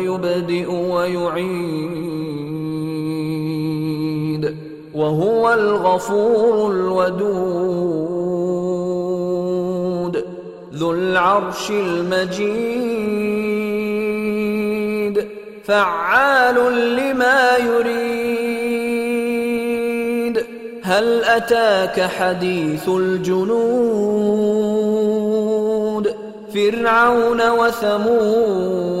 يبدئ ويعيد وهو الغفور الودود ذو العرش المجيد فعال لما يريد هل أتاك حديث الجنود فرعون وثمود